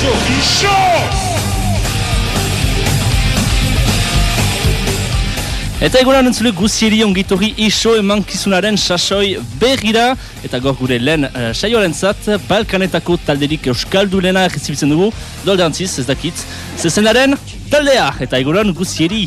Iso! Eta egoran entzule guzieri ongitorri iso emankizunaren sasoi bergira eta gaur gure lehen uh, saioaren zat Balkanetako talderik euskaldunena egizibitzen dugu. Doldantziz ez dakit zezenaren taldea. Eta egoran guzieri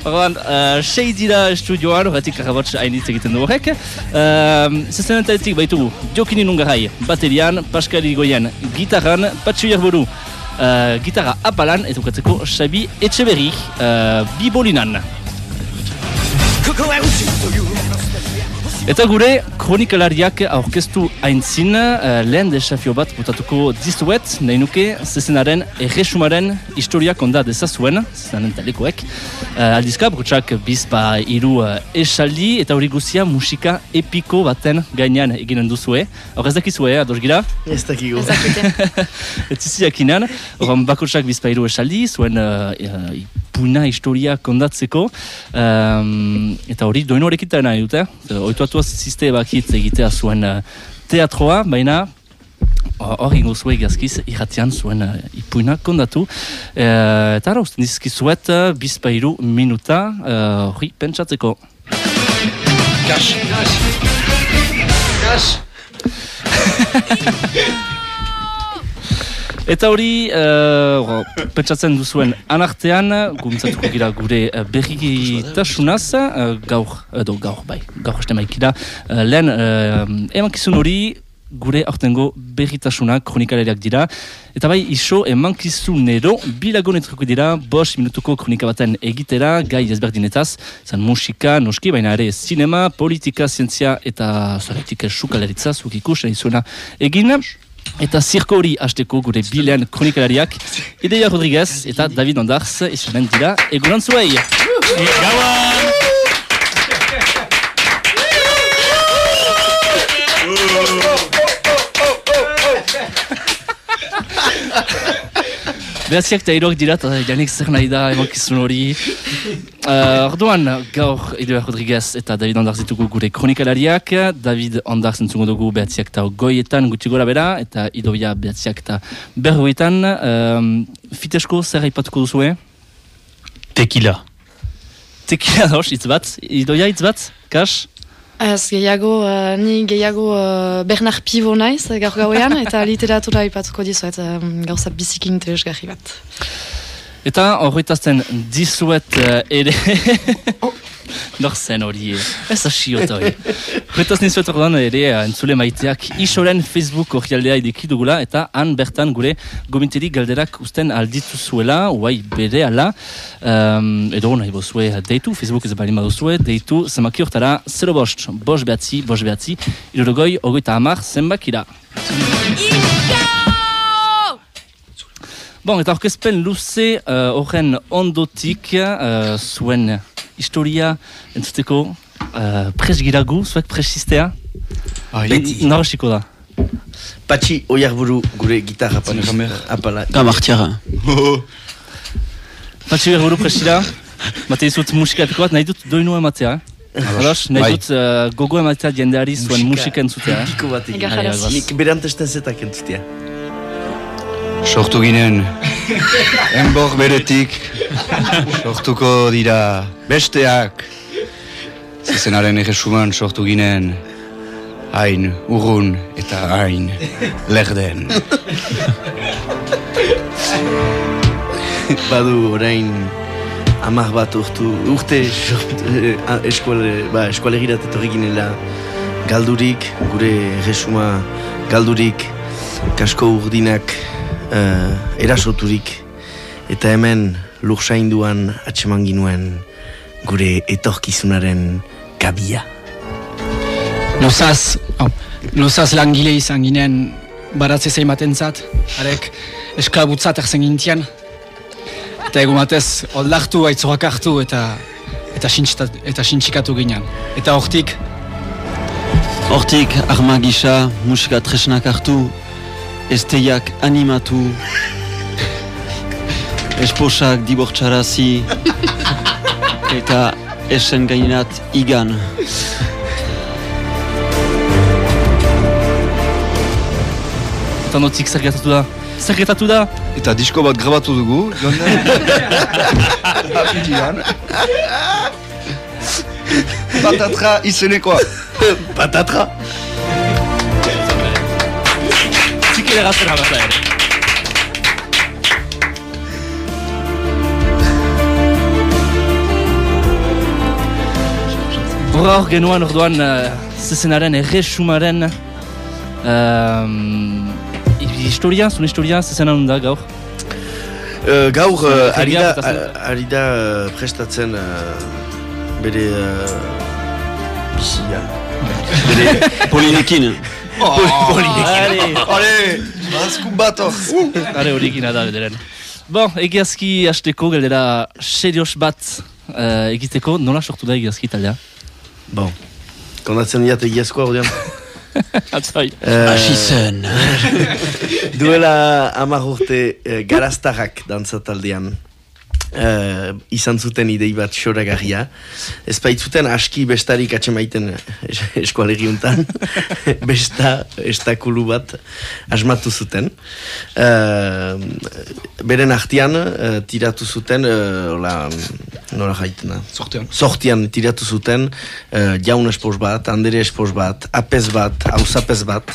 Orduan, uh, sei dira estudioan, horretik karabotx hainitz egiten du horrek. Uh, Zezenan taldetik baitugu, Jokini Nungarai, baterian, Pascal Irigoyen, gitarran, Patxu Jerburu, uh, gitarra apalan, eta ukatzeko Xabi Etxeberri, uh, bibolinan. Eta gure kronikalariak aurkeztu aintzin uh, lehen desafio bat botatuko dizuet, nahi nuke zezenaren erresumaren historiak onda dezazuen, zezenaren talekoek. Uh, aldizka, brutsak bizpa iru uh, esaldi eta hori guzia musika epiko baten gainean eginen duzue. Hor ez dakizue, ados gira? Ez dakigu. Ez ziziakinan, horren bakotsak bizpa iru esaldi, zuen uh, uh, ipuna historia kondatzeko. Um, eta hori doinu horrekitan nahi dute. Oituatuaz ziste bakit egitea zuen uh, teatroa, baina hor ingo zuen egazkiz irratian zuen uh, ipuina kondatu. Uh, eta hara usten dizkizuet uh, bizpairu minuta uh, hori pentsatzeko. Gas! Gas! Eta hori, uh, pentsatzen duzuen anartean, gumtzatuko gira gure uh, berrigitasunaz, uh, gaur, edo gaur, bai, gaur haste maikida, uh, lehen uh, emankizun hori gure aurtengo berritasunak kronikalariak dira. Eta bai, iso emankizunero bilagonetrako dira, bos minutuko kronika baten egitera, gai ezberdinetaz, zan musika, noski, baina ere sinema, politika, zientzia eta zaretik sukalaritza, zuk ikus, zuena egin. Eta zirko hori hasteko gure bilean kronikalariak Ideia Rodriguez eta David Ondarz izanen dira egunan zuei Gauan! Behatziak eta iroak dira, eta janik zer nahi da emankizun hori. Uh, orduan, gaur Ideia Rodriguez eta David Ondarz ditugu gure kronikalariak. David Ondarz entzungo dugu behatziak eta goietan gutxi gora bera, eta Idoia behatziak eta berroetan. Um, fitesko zer haipatuko duzue? Tequila. Tequila dos, hitz bat. Idoia hitz bat? Kas? Ez, gehiago, uh, ni gehiago uh, Bernard Pivo naiz gaur gauean, eta literatura ipatuko dizuet um, gauza bizikin interesgarri bat. Eta horretazten dizuet uh, ere... Nor zen hori, ez asiot hori. Horretaz nizuet orduan ere uh, entzule maiteak isoren Facebook orrialdea ideki dugula eta han bertan gure gominteri galderak usten alditu zuela, uai bere ala. Um, edo nahi bozue deitu, Facebook ez bali maduzue, deitu zenbaki hortara 0 bost, bost behatzi, bost behatzi, irurogoi, ogoita hamar, zenbakira. Bon, eta orkezpen luze uh, horren ondotik uh, zuen historia entzuteko uh, pres giragu, zuek presistea. Nora xiko da. Patxi oiarburu gure gitarra apala. apala. Gamartiara. Patxi berburu presida, mate izut musika epiko bat, nahi dut doinu ematea. Eh? Ados, nahi Bai. dut uh, gogo ematea jendeari zuen musika entzutea. eh? Epiko bat egin. Nik berantesten zetak entzutea. Sortu ginen, enbor beretik, sortuko dira besteak. Zezenaren egesuman sortu ginen, hain urrun eta hain lerden. Badu orain amak bat urtu, urte eh, eskuale, ba, eskualegirat etorri ginela galdurik, gure resuma galdurik, kasko urdinak eh, erasoturik, eta hemen lursainduan atseman ginuen gure etorkizunaren kabia. Luzaz, oh, luzaz langile izan ginen baratze zeimaten zat, arek esklabutzat erzen gintian. Eta egun batez, oldartu, aitzorak hartu eta eta, sintxita- eta sintxikatu ginen. Eta hortik, Hortik arma gisa musika tresnak hartu, esteiak animatu, esposak dibortxarazi, eta esen gainat igan. Eta notik zer gertatu da? Zer gertatu da? Eta disko bat grabatu dugu, joan. Apitilan. Patatra izenekoa. Patatra. Txikilera zera bat ere. Horra hor genuan orduan uh, zezenaren erresumaren um, historia, zuen historia, zezena da gaur. Uh, gaur, uh, ari da, uh, ari da uh, prestatzen uh, bere uh, bizia. Bere Polinekin. Are, Ale, bazkun bat hor. are horiekin da bederen. Bon, egiazki hasteko galdera serios bat uh, egiteko, nola sortu da egiazki taldea? Bon, kondatzen diat egiazkoa ordean. Atzai. Uh, Hasi zen. Duela hamar urte uh, garaztarrak dantza taldean uh, izan zuten idei bat xoragarria. Ez baitzuten aski bestarik atxemaiten es eskualegi untan. Besta, estakulu bat asmatu zuten. Uh, beren artean uh, tiratu zuten, uh, ola, nola jaitena? Sortean. Sortian tiratu zuten uh, jaun espos bat, andere espos bat, apez bat, hausapez bat,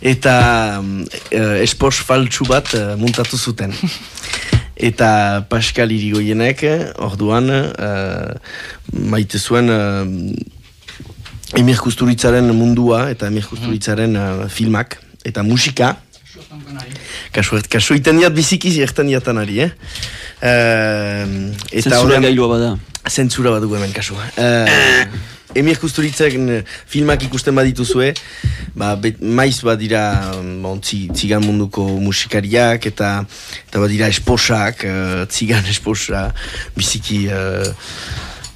eta uh, espos faltsu bat uh, muntatu zuten. Eta Pascal Irigoienek, orduan, uh, maite zuen uh, Emir Kusturitzaren mundua eta Emir Kusturitzaren uh, filmak eta musika. Kasu, kasu iten diat biziki zertan diatan ari, eh? Uh, eta Zentzura gailua bada. zentzura bat dugu hemen kasua. Uh, Emir Kusturitzaren eh, filmak ikusten badituzue, ba, bet, maiz badira bon, tzi, tzigan munduko musikariak eta eta badira esposak, uh, tzigan esposa, biziki uh,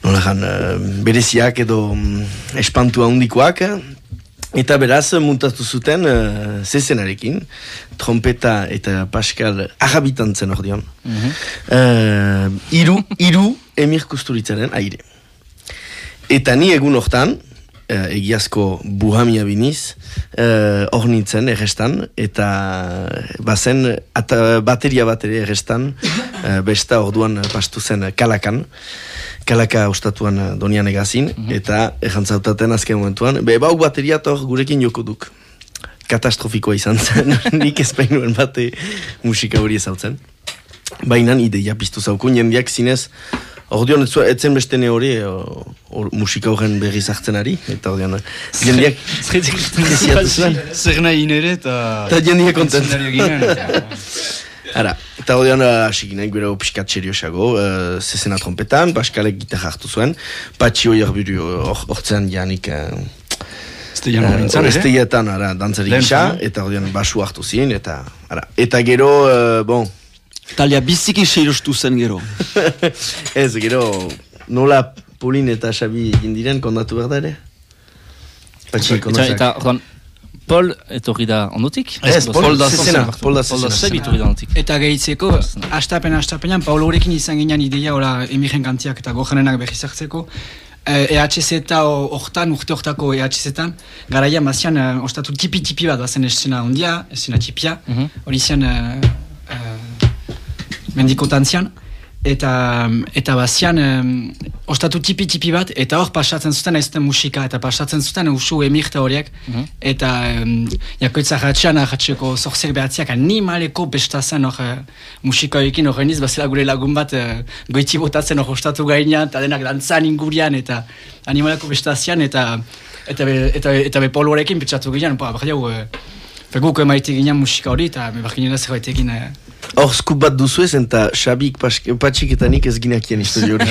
nola jan, uh, bereziak edo um, espantu handikoak. Eta beraz, muntatu zuten uh, zezenarekin, trompeta eta Pascal agabitan zen ordeon. Uh, iru, iru Emir Kusturitzaren aire. Eta ni egun hortan, uh, egiazko buhamia biniz, uh, hor nintzen errestan, eta bazen ata, bateria bat ere errestan, uh, besta orduan pastu zen kalakan, kalaka ostatuan eh, donian egazin, eta errantzautaten azken momentuan, be bau bateria hor gurekin joko duk. Katastrofikoa izan zen, nik ez bainuen bate musika hori ezautzen. Baina ideia piztu zaukun, jendiak zinez, ordeon ez etzen beste ne hori o- or, musika horren berriz hartzen ari, eta ordeon, jendiak desiatu zuen. Zer nahi inere eta... Eta jendiak kontent. Ara, eta ordean uh, hasi ginen, gero piskat seriosago, uh, zezena trompetan, Paskalek gitarra hartu zuen, Patxi hoi hor- hortzen janik... Uh, hori ere? Esteietan, ara, dantzari gisa, eta ordean basu hartu zin, eta, ara, eta gero, uh, bon, Talia biziki seirostu zen gero. ez, gero, nola Polin eta Xabi egin diren, kondatu behar da ere? Patxi, Eta, kondatzak. eta orduan, Paul etorri da ondotik? Ez, Paul da zezena, Paul da Paul zezena. Eta gehitzeko, astapen astapenean, Paulorekin izan ginen ideia, ora, emiren kantiak eta gojanenak berriz hartzeko. Eh, EHZ eta hortan, urte hortako EHZ-etan, garaia mazian, eh, ostatu tipi-tipi bat bazen esena ondia, esena tipia, Mhm. hori zen eh, eh, mendikotan zian, eta, eta bazian, eh, ostatu tipi-tipi bat, eta hor pasatzen zuten ez zuten musika, eta pasatzen zuten usu emirta horiek, Mhm. eta um, jakoitza jatxean, jatxeko zorzek behatziak animaleko bestazen hor uh, musikaoekin horren iz, bazela gure lagun bat uh, goiti botatzen hor ostatu gainean, eta denak dantzan ingurian, eta animaleko bestazian, eta eta be, eta, eta be polorekin pentsatu ginen, pa, bar jau, uh, guk emaite ginen musika hori, eta me bar ginen zerbait egin, uh, Hor skup bat duzu ez, eta Xabik, Patxik eta nik ez ginakien historio hori.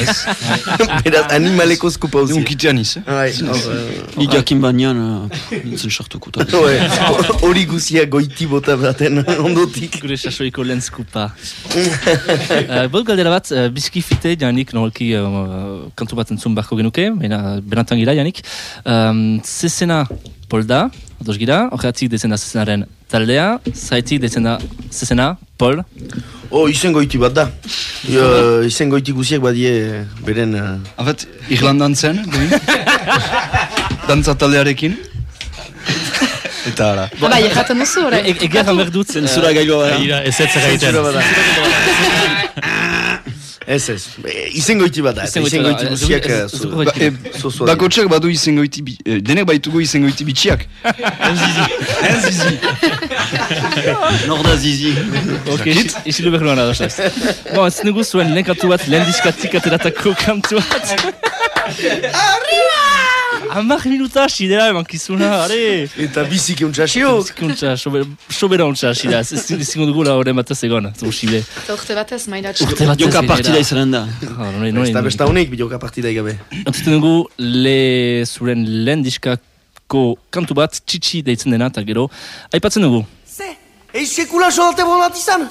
Beraz, animaleko skupa hau Egun kitean iz, eh? Eh, Nik jakin banean, uh, nintzen sartuko. eta- hori guzia goiti bota baten ondotik. Gure sasoiko lehen skupa. Bot galdera bat, bizki fite, janik, uh, kantu bat entzun beharko genuke, bena, benatan gira, janik. Um, zezena Pol da, ados gira, horreatik dezen da zezenaren taldea, zaitik dezen da zezena Pol. Oh, izen goiti bat da. Uh, izen goiti guziak badie beren... Uh, En fait, Irlandan zen, behin. Dantza taldearekin. Eta hala. Ah, bai, erraten duzu, orain. E- Egia jan behar dut. Zentzura gailua da. Ira, ez ez bada. Ez ez, E, izengo iti bat da, Izengo iti izengo iti eh, Ba, e, zu- zu- Bakotxak badu izengoiti, bi- eh, denek baitugu izengoiti bitxiak. Enzizi. Nor da zizi. Ok, isi- isilu behar nuen ados naiz. Bon, ez nugu zuen lehen kantu bat, lehen diskatik ateratako kantu bat. Amak minuta hasi dela eman kizuna, are! Eta bizik euntxasio. Zikuntza, sobera ontsa hasi da, ez zingo dugula horren bat ez egon, posible. Eta urte batez, mairatxe. Urte bat ez Joka partida izanen da. Eta nori. besta honek bideoka partida igabe. Entzuten dugu le zuren lehen diskako kantu bat, txitsi deitzen dena, eta gero, aipatzen dugu. Eiz sekula solte bolat izan?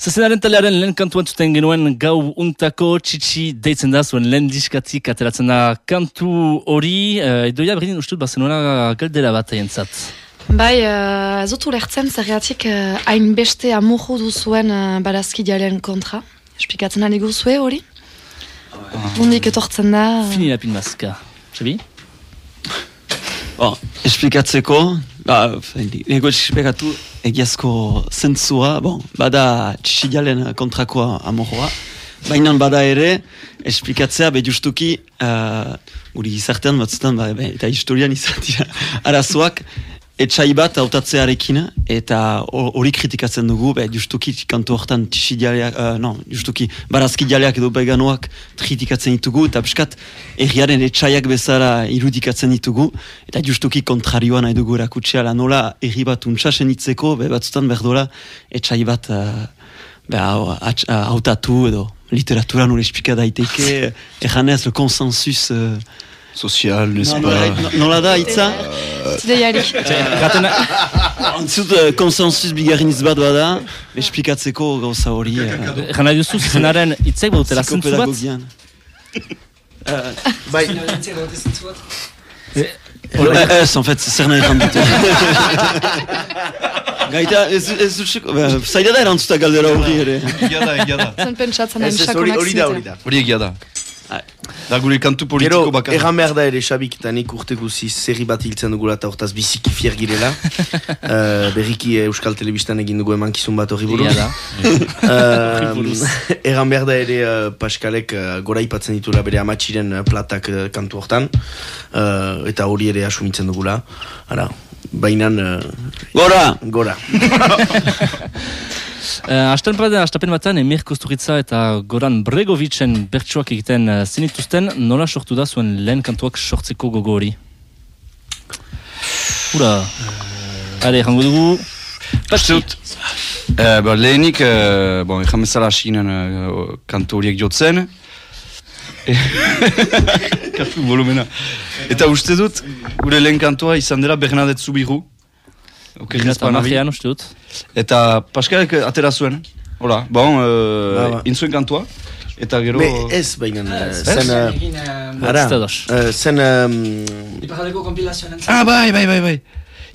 Zezenaren talearen lehen kantuan zuten genuen gau untako txitsi deitzen da zuen lehen diskatik ateratzen da kantu hori. Uh, Edoia berdin ustut bazenuela galdera bat egentzat. Bai, uh, ez dut ulertzen zergatik uh, hainbeste amurru duzuen uh, barazkidearen kontra. Esplikatzen ari guzue hori? Mundik etortzen da... Fini la pinbazka. Xabi? Bon, esplikatzeko, ba, nego esplikatu egiazko zentzua, bon, bada txidalen kontrakoa amorroa, baina bada ere, esplikatzea be justuki, uh, guri gizartean batzutan, ba, be, eta historian izatira arazoak, etxai bat hautatzearekin, eta ho- hori kritikatzen dugu, be, justuki kantu hortan txidaleak, uh, no, justuki barazki jaleak edo beganoak kritikatzen ditugu, eta piskat erriaren etxaiak bezala irudikatzen ditugu, eta justuki kontrarioa nahi dugu erakutsia, la nola erri bat untsasen itzeko, be, batzutan berdola etxai bat uh, be, uh, hautatu edo literatura nore espika daiteke, erranez le konsensus uh, Sozial, n'est-ce nola, pas nola da hitza? Zideiari. Gatena, Antzut, konsensus bigarren hitz bat bada, esplikatzeko gauza hori. Egan nahi duzu zezenaren itzek bautela zentzu bat? Bai, Eh, Ez, en fait, zer nahi dute. Gaita, ez, ez duzeko, zaila da erantzuta galdera horri ere. Egia da, egia da. Zen pentsatzen hain hori sakonak hori da hori da. Hori egia da. Da gure kantu politiko bakar. erran behar da ere, Xabik eta nik urte guziz zerri bat hiltzen dugula eta hortaz biziki fier girela. uh, berriki eh, Euskal Telebistan egin dugu emankizun bat horri buruz. Da. Uh, erran behar da ere uh, Paskalek uh, gora ipatzen ditula bere amatxiren platak uh, kantu hortan. Uh, eta hori ere asumitzen dugula. Ara, bainan uh, Gora! gora. Uh, Asten batean, astapen batean, Emir Kosturitza eta Goran Bregovicen bertsuak egiten uh, zenituzten, nola sortu da zuen lehen kantuak sortzeko gogo hori? Ura, are, jango dugu, dut, eh, ba, lehenik, eh, bon, ejan bezala hasi ginen eh, kantu horiek jotzen. Kantu volumena. Eta uste dut, gure lehen kantua izan dela Bernadette Zubiru. Banabi. magian uste dut. Eta Paskalek atera zuen. Hola, bon, Ba, uh, ba. intzuen kantua. Eta gero... Me, ez bainan, uh, zen... Ara, da dos. uh, zen... Um, Iparaldeko kompilazioan Ah, bai, bai, bai, bai.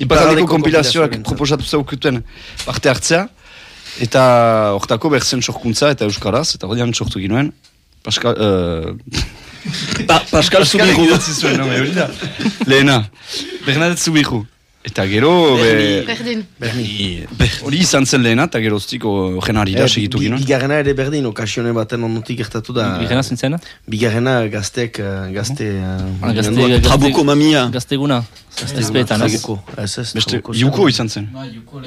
Iparaldeko kompilazioak proposatu zaukuten parte hartzea. Eta hortako berzen sorkuntza eta euskaraz, eta hori sortu ginoen. Pascal... Uh, Pa, Pascal Pascal Zubiru. idatzi zuen, no, hori da. Lehena. Bernadette Zubiru. Eta gero... be- Berdin. Be- Hori izan zen lehena, eta gero ztiko jenari da segitu bi- ginoen. Bigarrena ere berdin, okasione baten ondotik gertatu da. Bigena zintzen? Bigarrena gaztek, uh, gazte... Uh, gazte- gazte- Trabuko mamia. Gazteguna, gaztezpeetan, ez? Trabuko, ez ez, Beste, Juko izan zen.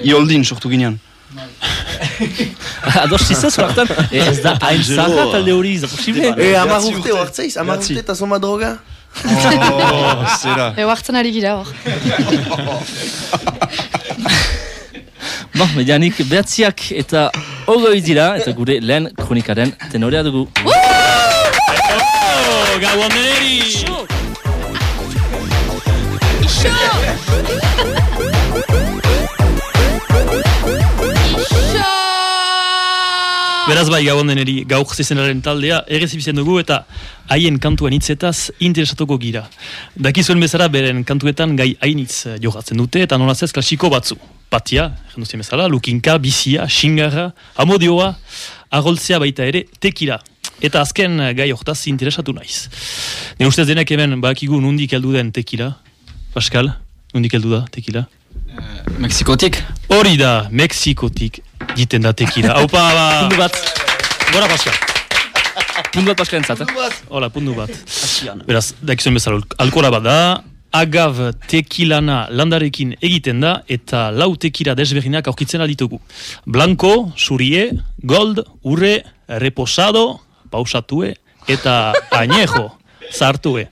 Ioldin sortu ginean. Ados zizaz, hartan, e, ez da hain zaharra talde hori, ez da posible? E, amar Bederatzi urte hortzeiz, amar urte eta zoma droga? Oh, zera. Ego hartzen ari gira hor. Bon, medianik behatziak eta ogoi dira, eta gure lehen kronikaren tenorea dugu. Beraz bai gabon deneri gauk zezenaren taldea errezibizen dugu eta haien kantuen hitzetaz interesatuko gira. Dakizuen bezala beren kantuetan gai hainitz eh, jogatzen dute eta nolaz ez klasiko batzu. Patia, jenduzien bezala, lukinka, bizia, xingarra, amodioa, arroltzea baita ere, tekira. Eta azken eh, gai hortaz interesatu naiz. Ne ustez denek hemen bakigu nundik heldu den tekila. Pascal, nundik heldu da tekila? Mexikotik? Hori da, Mexikotik jiten da tekila. Haupa, ba... Pundu bat, Gora Pascal. pundu bat paskaren zat, eh? Hola, puntu bat. Beraz, dakizuen bezala, alkola bat da, agav tekilana landarekin egiten da, eta lau tekila desberdinak aurkitzen alditugu. Blanco, surie, gold, urre, reposado, pausatue, eta añejo, zartue.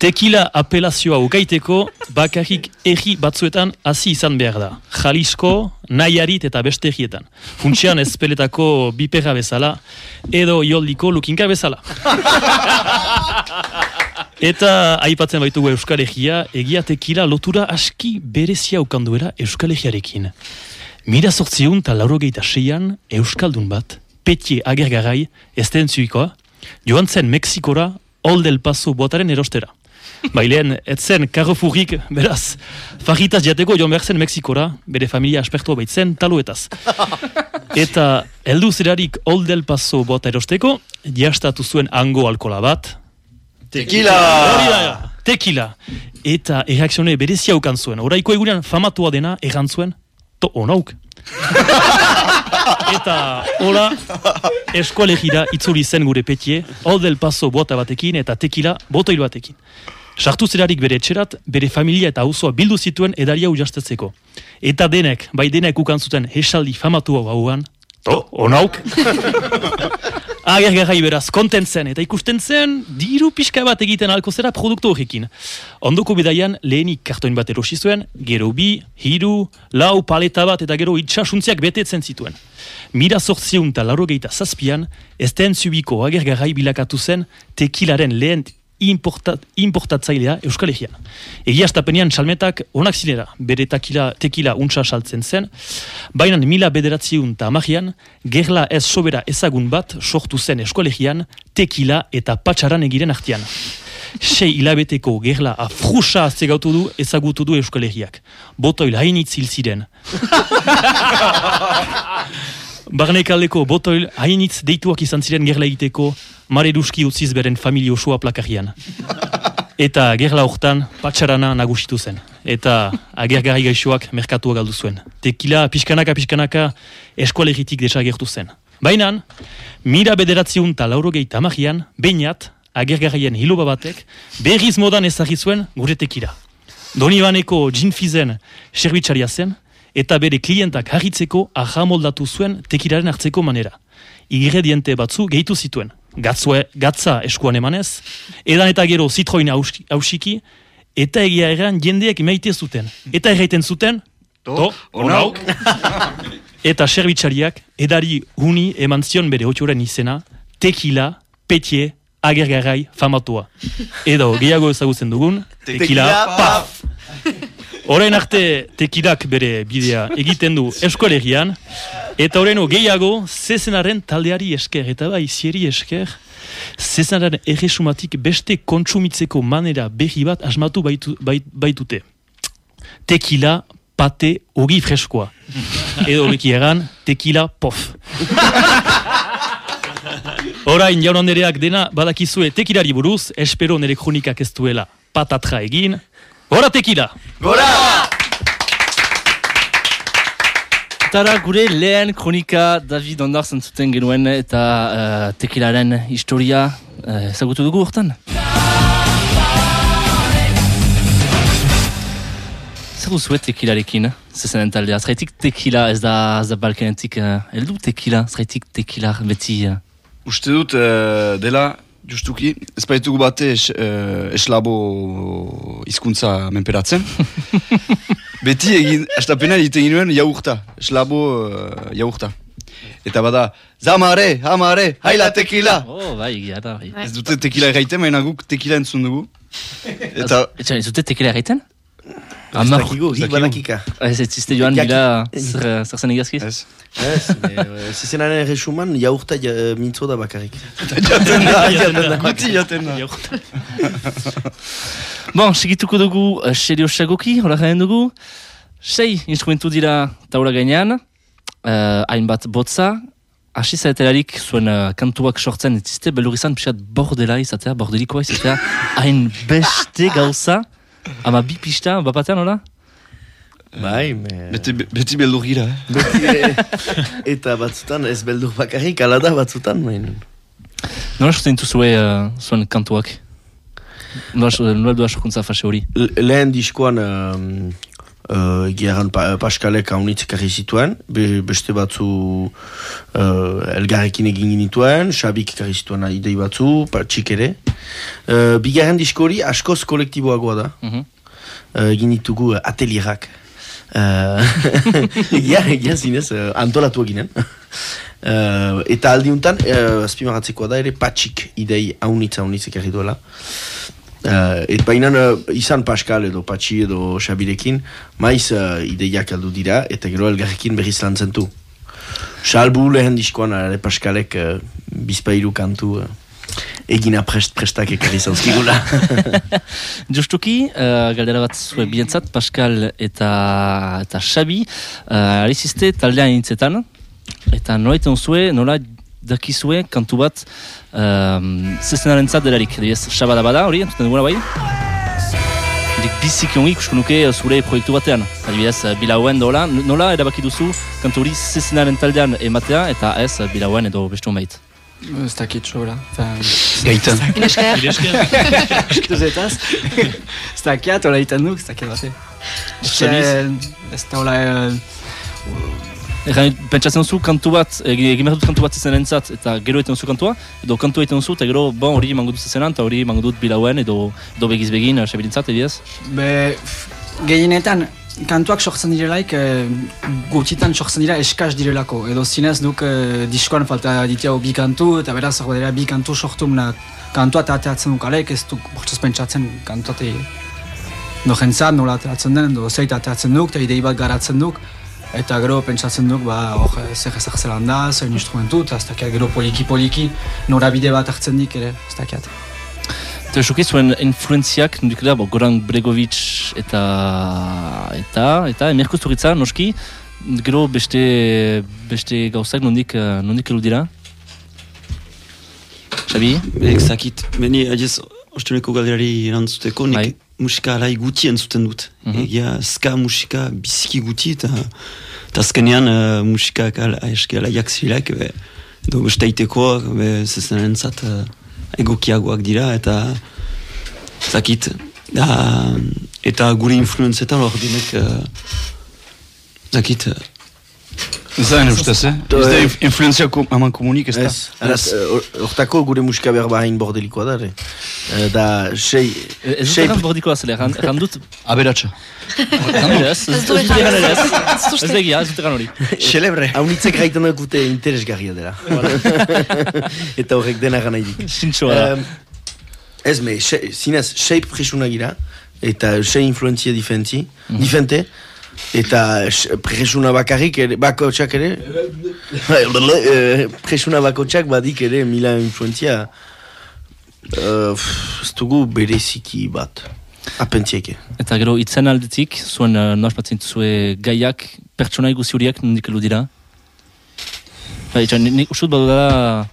Tekila apelazioa ukaiteko bakarrik egi batzuetan hasi izan behar da. Jalisco, Nayarit eta beste egietan. Funtsian ezpeletako biperra bezala, edo ioldiko lukinka bezala. Eta aipatzen baitugu Euskal Herria, egia tekila lotura aski berezia ukanduera Euskal Herriarekin. Mira sortziun eta laurogeita seian Euskaldun bat, Petie agergarai, ez den joan zen Mexikora, Ol del Paso botaren erostera. Bailen, ez zen Carrefourrik, beraz, fajitaz jateko joan behar zen Mexikora, bere familia aspertua baitzen taluetaz. Eta heldu zerarik Ol del Paso bota erosteko, jastatu zuen hango alkola bat, Tequila! Tequila. Eta erreakzione berezia ukan zuen. Oraiko egunean famatua dena erran zuen, to onauk. Eta hola eskolegira itzuli zen gure petie, hol del paso bota batekin eta tequila botoil batekin. Sartu zerarik bere etxerat, bere familia eta auzoa bildu zituen edaria ujastetzeko. Eta denek, bai denek ukan zuten esaldi famatu hau hauan, to, onauk. Agergarrai beraz, kontent zen, eta ikusten zen, diru pixka bat egiten alko zera produktu horrekin. Ondoko bidaian, lehenik kartoin bat erosi zuen, gero bi, hiru, lau paleta bat eta gero itxasuntziak betetzen zituen. Mira sortziun eta laurogeita zazpian, ez den zubiko agergarrai bilakatu zen tekilaren lehen importat, importatzailea Euskal Herrian. Egiaztapenean salmetak onak zinera, bere takila, tekila untsa saltzen zen, baina mila bederatziun eta amajian, gerla ez sobera ezagun bat sortu zen Euskal tekila eta patxaran egiren artian. Sei hilabeteko gerla afrusa zegautu du ezagutu du Euskal Herriak. Botoil hainitz hil ziren. Barnekaldeko botoil hainitz deituak izan ziren gerla egiteko mare duski utziz beren familia osoa plakarrian. Eta gerla hortan patxarana nagusitu zen. Eta agergarri gaixoak merkatua galdu zuen. Tekila pixkanaka pixkanaka eskualeritik desagertu zen. Baina, mira bederatziun eta laurogeita amajian, bainat, agergarrien hiloba batek, berriz modan ezagri zuen gure tekila. Donibaneko jinfizen serbitzaria zen, eta bere klientak harritzeko ahamoldatu zuen tekilaren hartzeko manera. Ingrediente batzu gehitu zituen. Gatzue, gatza eskuan emanez, edan eta gero zitroin hauski- hausiki, eta egia erran jendeak maite zuten. Eta erraiten zuten, to, onauk, eta serbitzariak edari uni eman zion bere hotxoren izena, tekila, petie, agergarrai, famatua. Edo gehiago ezagutzen dugun, tekila, paf! Orain arte tekilak bere bidea egiten du eskolegian, eta horreno gehiago zezenaren taldeari esker, eta bai zieri esker, zezenaren erresumatik beste kontsumitzeko manera berri bat asmatu baitu, bait, baitute. Tekila pate ogi freskoa. Edo horreki egan, tekila pof. Orain jaun andereak dena badakizue tekilari buruz, espero nire kronikak ez duela patatra egin. Gora tekila! Tara gure lehen kronika David Ondar zentzuten genuen eta uh, tekilaren historia uh, ezagutu dugu hortan. Zer duzuet tekilarekin, zezenen taldea? Zeraitik tekila ez da, ez da balkenetik uh, eldu tekila, zeraitik tekila beti... Uh, Uste dut eh, dela, justuki, ez baitugu bate es, eh, eslabo hizkuntza menperatzen. Beti egin, astapena egiten ginuen jaurta, eslabo uh, jaurta. Eta bada, zamare, hamare, haila tekila! oh, bai, egia da, bai. Ez dute tekila erraiten, baina guk tekila entzun dugu. Eta Etxan, ez dute tekila egiten? Dakigu, hik banakika. Ez ez ziste joan bila zer, zen egazkiz? ez. Ez, eh, zizenaren erresuman, jaurta ja, mintzo da bakarrik. Jaten da, jaten da, guti jaten da. Bon, segituko dugu uh, serio sagoki, hola garen dugu. Sei instrumentu dira taula gainean, uh, hainbat botza, hasi zaetelarik zuen uh, kantuak sortzen, ez ziste belur izan pixat bordela izatea, bordelikoa izatea, hain beste gauza, ama bi pista, bapatean, hola? Bai, me... Beti, beti beldur gira, eh? Beti, eh, eta batzutan ez beldur bakarrik, ala da batzutan, baina. Nola sortzen dituzue uh, zuen kantuak? Nola, doa sorkuntza fase hori? Le- Lehen diskoan um, uh, egiaran pa, Paskalek haunitz ekarri zituen, be, beste batzu uh, elgarrekin egin genituen, Xabik ekarri zituen idei batzu, patxik ere. Uh, bigarren disko hori askoz kolektiboagoa da, Mhm. uh, egin ditugu atelierak. Uh, egia, egia zinez, uh, antolatu eginen. Uh, eta aldiuntan, uh, azpimarratzekoa da ere patxik idei haunitz haunitz ekarri duela. Uh, et baina uh, izan Pascal edo Patxi edo Xabirekin, maiz uh, ideiak aldu dira, eta gero elgarrekin berriz lan zentu. Salbu lehen diskoan, ere Pascalek uh, bizpairu kantu uh, egina prest, prestak ekarri zauzkigula. Justuki, uh, galdera bat zue bientzat, Pascal eta, eta Xabi, uh, arizizte taldean intzetan, eta nola iten zue, nola dakizue kantu bat um, zezenaren zat delarik, adibidez, Xabada bada hori, entuten duguna bai? Dik biziki ongi ikusko nuke uh, zure proiektu batean, adibidez, uh, bilauen dola, nola erabaki duzu kantu hori zezenaren taldean ematea, eta ez uh, bilauen edo beste honbait. Ez dakit sobra. Gaiten. Inesker. Eskutuz etaz. Ez dakiat, hola egiten duk, ez dakiat bate. Xabiz? Ez da hola... Egan, pentsatzen duzu kantu bat, egi- egin behar dut kantu bat izen entzat, eta gero egiten duzu kantua, edo kantua egiten duzu, eta gero, bon, hori emango dut zezenan, eta hori emango dut bilauen, edo, edo begiz begin, uh, xabilintzat, ebiaz. Be, gehienetan, kantuak sortzen direlaik, e, gutxitan sortzen dira eskaz direlako. Edo zinez duk e, diskoan falta ditia bi kantu, eta beraz hor dira bi kantu sortu mna kantua eta ateratzen duk alek, ez duk bortzaz pentsatzen kantuate no jentzat nola ateratzen den, do zeit ateratzen duk, eta idei bat garatzen duk, eta gero pentsatzen duk, ba, hor, zer ezak zelan da, zer instrumentu, eta ez dakiat gero poliki-poliki, norabide bat hartzen dik ere, ez dakiat. Eta esuki zuen influenziak, nondik da, bo, Goran Bregovic eta, eta, eta, emerko zuritza, noski, gero beste, beste gauzak nondik, nondik elu dira? Xabi? Ezakit, beni adiez, ostuneko galderari erantzuteko, nik Bai. Musika alai guti entzuten dut. Mhm. Egia, ska musika biziki guti, eta eta azkenean uh, musikak ala, eski alaiak zileak, be, edo besteitekoak, be, zezen entzat uh, egokiagoak dira, eta zakit, da, eta gure influenzetan hor dinek, uh, zakit, uh, Ez da, ustez, eh? Ez da inf- influenzia ko, aman komunik, ez da? Ez, araz, hortako gure musika behar bahain bordelikoa da. Eh, Da, sei... Ez dut sei- egan bordikoa zela, egan, egan dut, Aberatsa. egan ere ez, ez Ez dut du egan ere ez, Ez du ez dut egan hori. Celebre. Haunitzek gaiten dute interesgarria dela. Eta horrek dena gana idik. Sintxoa da. ez me, zinez, sei presuna gira, eta sei influenzia difenti, difente, eta presuna bakarrik ere, bakotxak ere, eh, presuna bakotxak badik ere mila influenzia, uh, ez dugu bereziki bat. Apentzieke. Eta gero itzen aldetik, zuen uh, noaspatzen zue gaiak, pertsona iguzi horiek nondik elu dira? Ba, itxan, nik usut badu dela,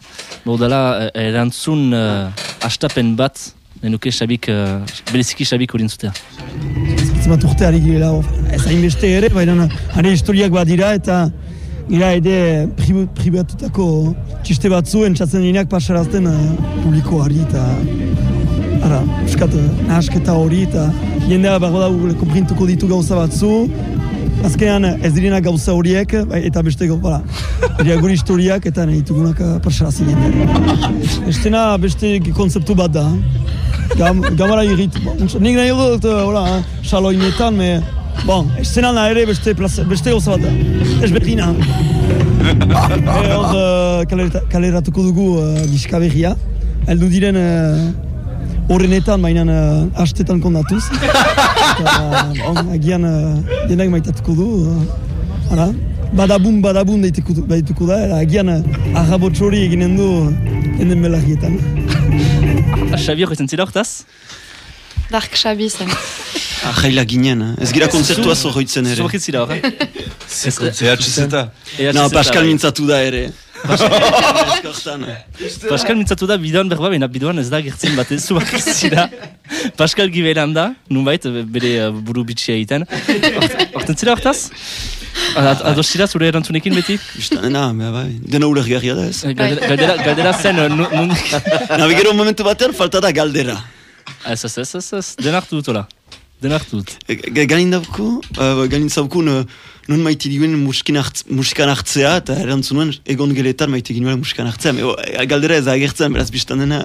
badu dela eh, erantzun uh, astapen bat, nenuke xabik, uh, bereziki xabik hori entzutea. ez bat urte ari girela, ez hainbeste ere, baina are historiak bat dira eta gira ere pribatutako txiste batzu entzatzen direnak pasarazten uh, publikoari eta ara, uskat, nahasketa hori eta jendea bago da komprintuko ditu gauza batzu, azkenean ez direnak gauza horiek bai, eta beste gau, bala, dira gure historiak eta nahi ditugunak uh, pasarazi jendea. Estena beste konzeptu bat da, Gam, gamara irrit. Nik nahi dut, hola, saloinetan, me... Bon, eszenan da ere beste, plaza, beste gauza bat da. Ez berdina. e, hor, uh, kalerata, kaleratuko dugu uh, diska berria. Eldu diren uh, horrenetan, mainan uh, hastetan kondatuz. Eta, bon, agian uh, denak maitatuko du. Uh, ara. Badabun, badabun daituko, da, era agian uh, arrabotxori eginen du enden belarrietan. Xabi hori zentzira hortaz? Dark Xabi zen. ah, jaila ginen, eh? ez gira konzertua zorroitzen ere. Zubakit zira hori? Zehatxizeta. No, Pascal mintzatu da ere. Eh. Pascal mintzatu da bidoan berba, baina bidoan ez da gertzen batez, zubakit zira. Pascal giberan da, nunbait, bere uh, buru bitxia egiten. Horten zira hortaz? Ad- Ados zira zure erantzunekin beti? Biztanena, be, bai, dena ulergarria da ez. Galdera, zen, uh, nu- nun... Na, gero momentu batean falta da galdera. Ez, ez, ez, ez, ez, den hartu dut, hola. Den hartu dut. Ga- Ganin dauko, uh, ganin zaukun, uh, non maite musikan, hartz, musikan hartzea, eta erantzunuen egon geletan maite ginen musikan hartzea. Me, oh, galdera ez da agertzen, beraz biztan dena.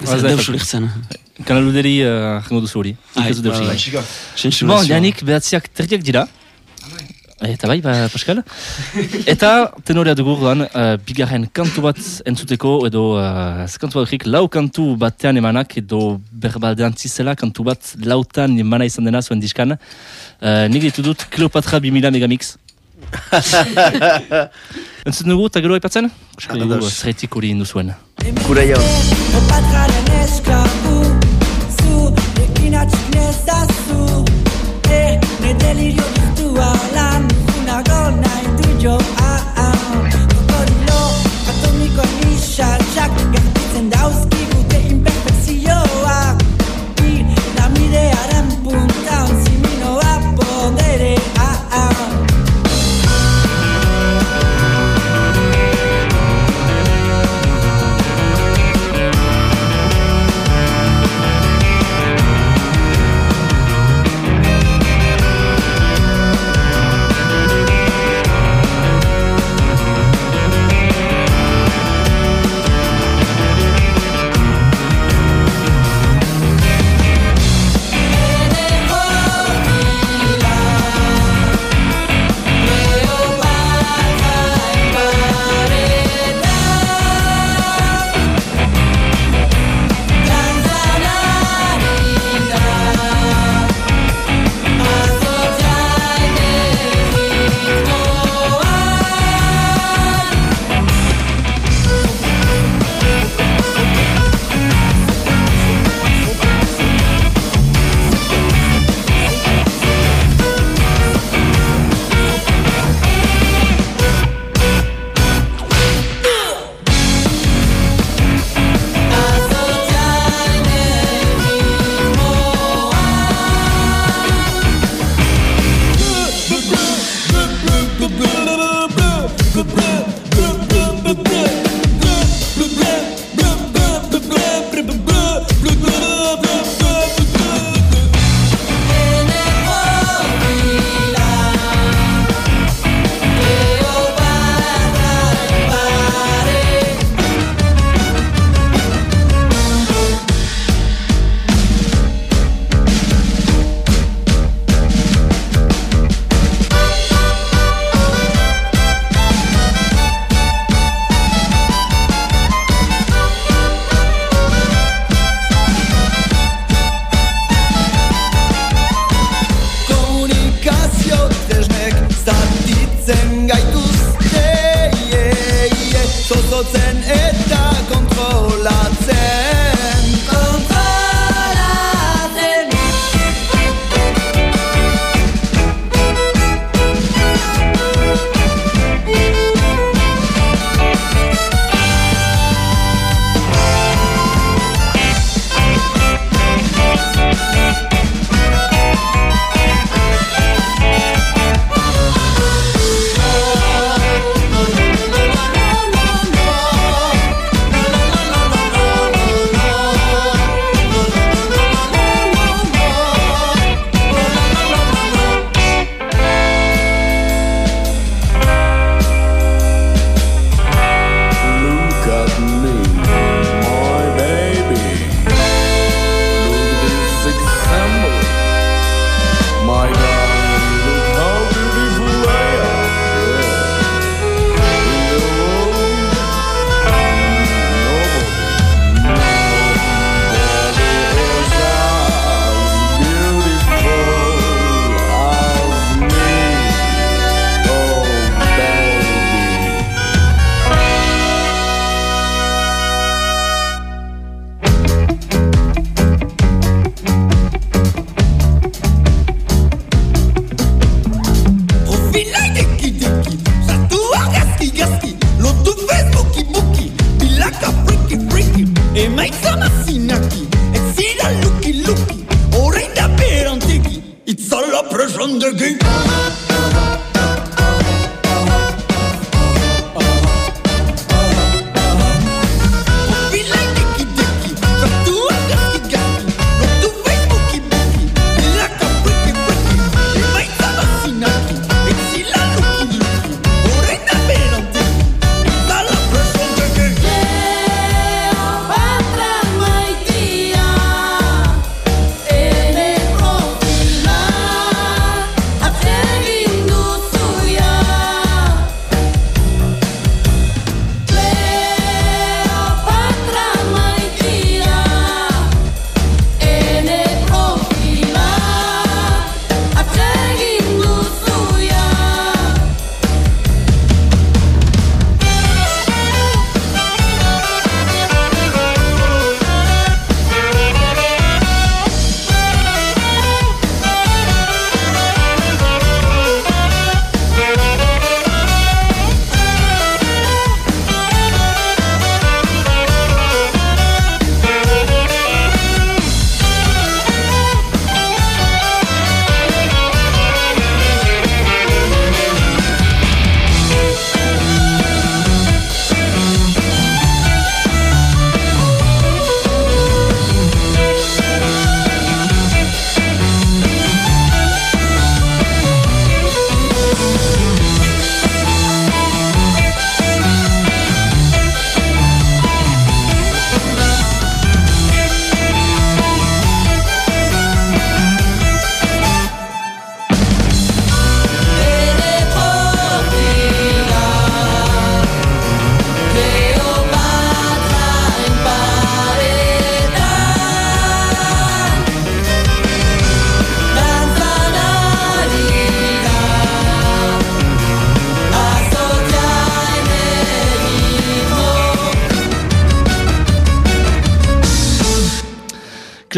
Ez da ez deus ulertzen. Kanaluderi uh, jango duzu hori. Ai, Ikazu deus. Sensu Bon, janik, behatziak terdiak dira. Eta bai, ba, Pascal. Eta tenorea dugu uh, bigarren kantu bat entzuteko, edo uh, kantu bat lau kantu batean emanak, edo berbaldean zizela, kantu bat lautan emana izan dena zuen diskan. Uh, nik ditu dut Cleopatra 2000 megamix. Entzut dugu, eta gero aipatzen? Kusko dugu, Ados. zerretik hori induzuen. Kura jo. Opatraren esklabu Zurekin atxik nezazu E, ne delirio virtuala nahi du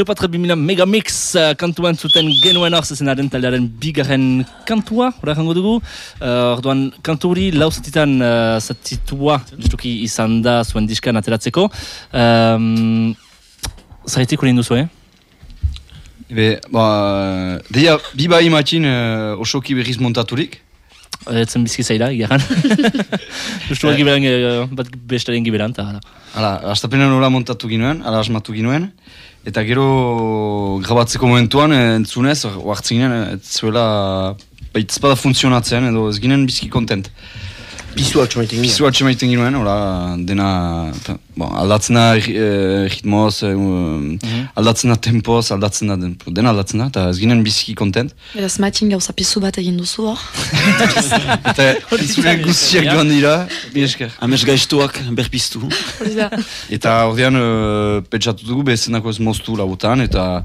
Kleopatra 2000 Megamix uh, kantuan zuten genuen hor zezenaren taldearen bigarren kantua, ora jango dugu. Uh, orduan, kantu hori lau zatitan uh, zatitua justuki izan da zuen diskan ateratzeko. Um, Zaitik hori duzu, eh? Be, ba, deia, bi bai matxin uh, osoki berriz montaturik. Etzen bizki zaila, gehan. Justu bat giberan, eh, bat bestaren giberan, eta hala. Hala, astapenean hola montatu ginuen, ala asmatu ginuen. Eta gero grabatzeko momentuan, eh, entzunez, oartzen ginen, ez zuela, baitzpada funtzionatzen, edo ez ginen bizki kontent. Pisu atxamaiten ginen. Pizu atxemaiten ginuen, hola, dena, ta- bon, aldatzen da eh, ritmoz, eh, um, aldatzen da tempoz, aldatzen da, den- dena aldatzen da, eta ez ginen bizki kontent. Beraz, matin gauza pizu bat egin duzu hor. Eta izure guztiak joan dira, bi esker. Ames gaiztuak berpiztu. Eta ordean uh, pentsatu dugu bezenako ez moztu lautan, eta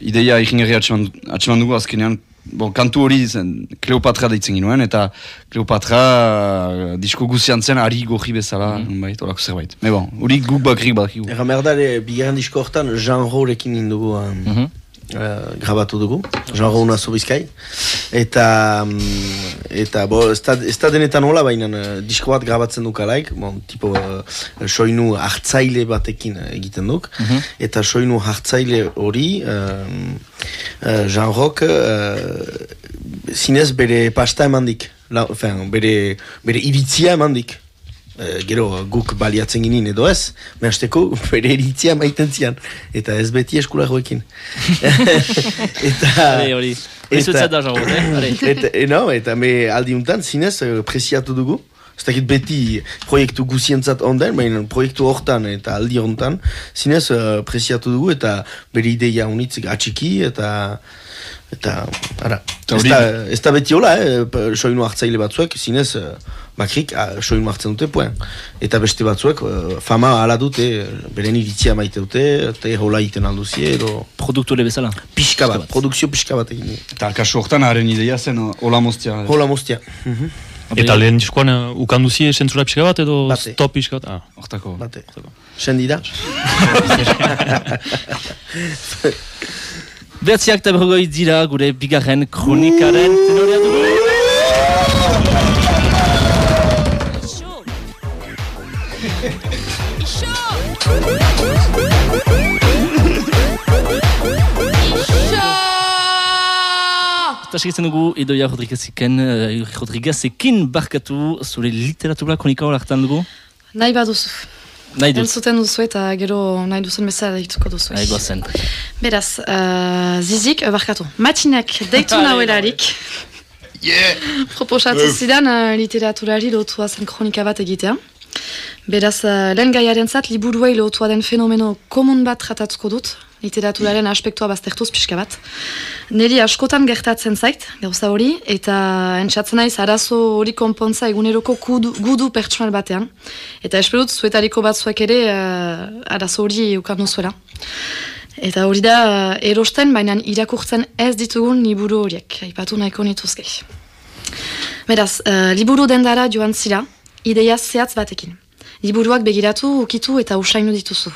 ideia ikingerri atseman, atseman dugu azkenean, bon, kantu hori zen Kleopatra deitzen ginuen, eta Kleopatra uh, disko guzian zen ari goji bezala, mm -hmm. olako zerbait. Me bon, hori guk bakrik badakigu. Erra merdare, bigarren disko hortan, Jean Rorekin indugu um, Mhm. Uh, grabatu dugu, Jean Ro unazu bizkai. Eta, um, eta bo, ez da, ez da denetan hola, baina uh, disko bat grabatzen dukalaik, bon, tipo, uh, soinu hartzaile batekin egiten duk. Eta soinu hartzaile hori, um, uh, Jean Rock, uh, zinez bere pasta emandik, La, enfin, bere, bere iritzia emandik. Eh, gero guk baliatzen ginen edo ez, mehazteko bere iritzia maiten zian, eta ez beti eskulagoekin. eta... Hori, hori. Zutzat da, jango, eh? Eta, e, no, eta me aldi untan, zinez, eh, preziatu dugu. Ez dakit beti proiektu guzientzat onden, baina proiektu hortan eta aldi hontan, zinez uh, preziatu dugu eta bere ideia unitzik atxiki eta eta ara. Ez da, ez da beti hola, eh, soinu hartzaile batzuek, zinez uh, bakrik uh, soinu hartzen dute poen. Eta beste batzuek uh, fama ala dute, beren iritzia maite dute, eta hola iten alduzie, edo Produktore bezala. pixka bat, produkzio pixka bat egin. Eta kasu hortan haren ideia zen hola moztia. Hola mostia. Mhm. Eta lehen diskoan uh, ukanduzie zentzura pixka bat edo Bate. stop pixka bat? Ah. Hortako. Bate. Sendi da? Behatziak eta berrogoi dira gure bigarren kronikaren tenorea dugu. Eta segitzen dugu Idoia Rodrigueziken, uh, Rodriguezekin barkatu zure literatura kronika hor hartan dugu. Nahi baduzu. Nahi dut. Entzuten duzu eta gero nahi duzen bezala dituko duzu. Nahi goazen. Beraz, uh, zizik, uh, barkatu, matxinak deitu nauelarik. Yeah! Proposatu zidan uh, literaturari lotua zen kronika bat egitea. Beraz, uh, lehen gaiaren zat, liburuei lotua den fenomeno komun bat tratatuko dut, literaturaren aspektua baztertuz pixka bat. Neri askotan gertatzen zait, gauza hori, eta entzatzen naiz arazo hori konpontza eguneroko gudu, gudu pertsonal batean. Eta espero dut zuetariko batzuek ere uh, arazo hori ukan duzuela. Eta hori da, uh, erosten, baina irakurtzen ez ditugun liburu horiek, aipatu nahiko nituzke. Beraz, uh, liburu dendara joan zira, ideia zehatz batekin. Liburuak begiratu, ukitu eta usainu dituzu.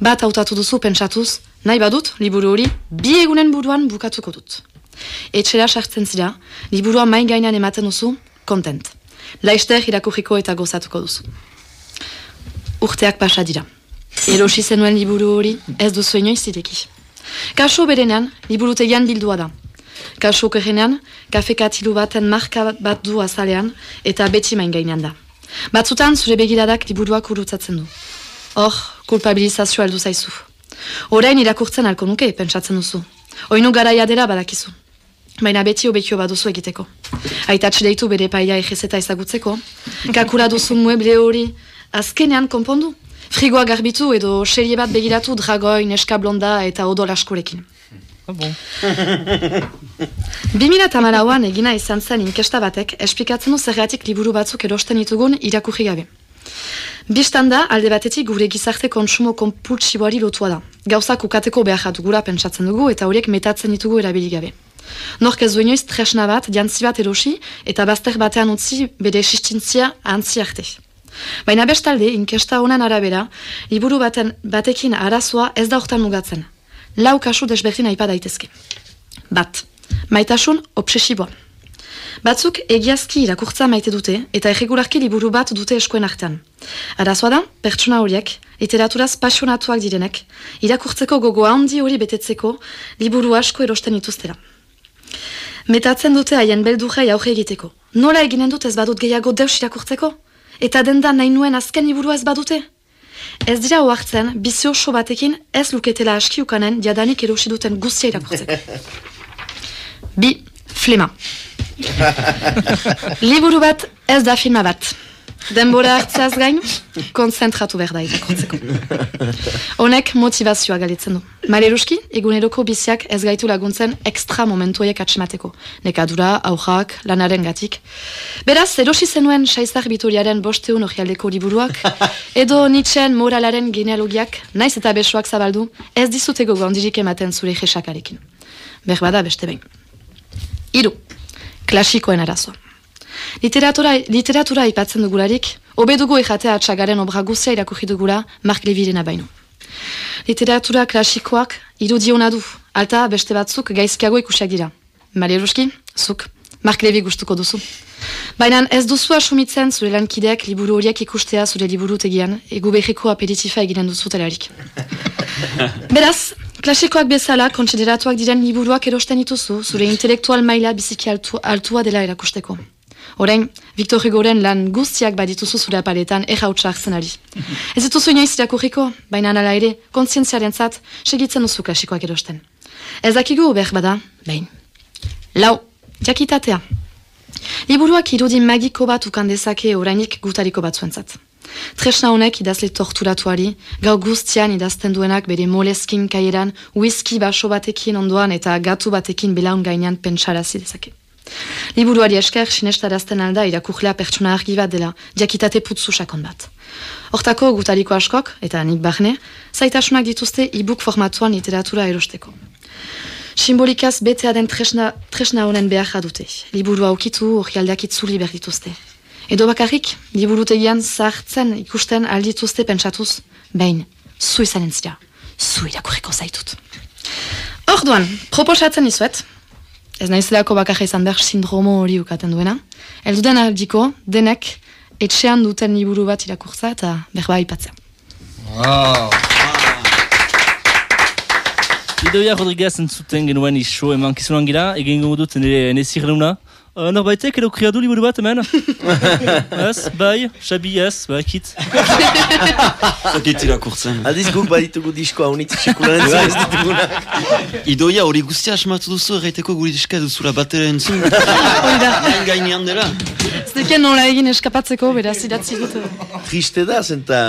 Bat hautatu duzu pentsatuz, nahi badut, liburu hori bi egunen buruan bukatuko dut. Etxera sartzen zira, liburua mai gainean ematen duzu, kontent. Laister irakurriko eta gozatuko duzu. Urteak pasa dira. Erosi zenuen liburu hori ez duzu inoiz ireki. Kaso berenean, liburutegian bildua da. Kaso okerrenean, kafe katilu baten marka bat du azalean eta beti main gainean da. Batzutan zure begiradak liburuak urutzatzen du. Hor, kulpabilizazioa heldu zaizu. Orain irakurtzen alko nuke, pentsatzen duzu. Oinu garaia dela badakizu. Baina beti obekio baduzu egiteko. Aitatxe deitu bere paia egezeta ezagutzeko. Kakura duzu mueble hori azkenean konpondu. Frigoa garbitu edo serie bat begiratu dragoi, neska blonda eta odol askorekin. Ah, bon. 2008an egina izan zen inkesta batek esplikatzen du zergatik liburu batzuk erosten ditugun irakurri gabe. Bistan da, alde batetik gure gizarte kontsumo konpultsiboari lotua da. Gauzak ukateko behar dugula pentsatzen dugu eta horiek metatzen ditugu erabili gabe. Nork ez du inoiz tresna bat, jantzi bat erosi eta bazter batean utzi bere sistintzia antzi arte. Baina bestalde, inkesta honen arabera, liburu baten batekin arazoa ez da hortan mugatzen. Lau kasu desberdin aipa daitezke. Bat, maitasun obsesiboa. Batzuk egiazki irakurtza maite dute eta erregularki liburu bat dute eskoen artean. Arazoa da, pertsona horiek, literaturaz pasionatuak direnek, irakurtzeko gogo handi hori betetzeko liburu asko erosten ituztera. Metatzen dute haien beldurrei aurre egiteko. Nola eginen dut ez badut gehiago deus irakurtzeko? Eta denda nahi nuen azken liburua ez badute? Ez dira oartzen, bizi oso batekin ez luketela askiukanen jadanik erosi duten guztia irakurtzeko. Bi, flema. Liburu bat ez da filma bat. Denbora hartzeaz gain, konzentratu behar da irakurtzeko. Honek motivazioa galitzen du. Maleruski, eguneroko biziak ez gaitu laguntzen ekstra momentuiek atsemateko. Nekadura, aurrak, lanaren gatik. Beraz, erosi zenuen Saizar Bitoriaren bosteun orrialdeko liburuak, edo Nietzscheen moralaren genealogiak, naiz eta besoak zabaldu, ez dizutego gondirik ematen zure jesakarekin. Berbada beste behin. Hiru, klasikoen arazoa. Literatura, literatura aipatzen dugularik, hobe dugu ejatea atxagaren obra guzia irakurri dugula Mark Levirena baino. Literatura klasikoak irudiona du, alta beste batzuk gaizkiago ikusiak dira. Maleruski, zuk, Mark Levi gustuko duzu. Baina ez duzu asumitzen zure lankideak liburu horiek ikustea zure liburu tegian, egu behiko aperitifa eginen duzu talarik. Beraz, klasikoak bezala kontsideratuak diren liburuak erosten dituzu zure intelektual maila biziki altu, altua dela erakusteko. Orain, Victor Hugoren lan guztiak badituzu zure apaletan errautsa hartzen ari. Ez dituzu inoiz irakurriko, baina nala ere, kontzientziaren zat, segitzen duzu klasikoak erosten. Ez dakigu behar bada, behin. Lau, jakitatea. Liburuak irudi magiko bat ukan dezake orainik gutariko batzuentzat. Tresna honek idazle torturatuari, gau guztian idazten duenak bere moleskin kaieran, whisky baso batekin ondoan eta gatu batekin belaun gainean pentsarazi dezake. Liburuari esker sinestarazten alda irakurlea pertsona argi bat dela, diakitate putzu sakon bat. Hortako gutariko askok, eta nik barne, zaitasunak dituzte e-book formatuan literatura erosteko. Simbolikaz betea den tresna, tresna honen behar dute. Liburu aukitu, orkialdeak itzuli behar dituzte. Edo bakarrik, liburutegian zartzen ikusten aldituzte pentsatuz, behin, zu izanen zira, zu irakurriko zaitut. Orduan, proposatzen izuet, ez naizelako bakarra izan behar sindromo hori ukaten duena, elduden aldiko, denek, etxean duten liburu bat irakurtza eta berba aipatzea. Idoia Rodriguez entzuten genuen iso eman kizunan gira, egin gongo dut nire nezirreuna. Uh, norbaitek edo kriadu liburu bat hemen? ez, bai, xabi ez, bai, kit. Zakit irakurtzen. Aldiz guk baditugu diskoa unitz sekularen ez ditugunak. Idoia hori guztia asmatu duzu erraiteko guri diska duzula batera entzun. Hori da, gainean dela. zeken nola egin eskapatzeko, beraz idatzi dut. Triste da, zenta,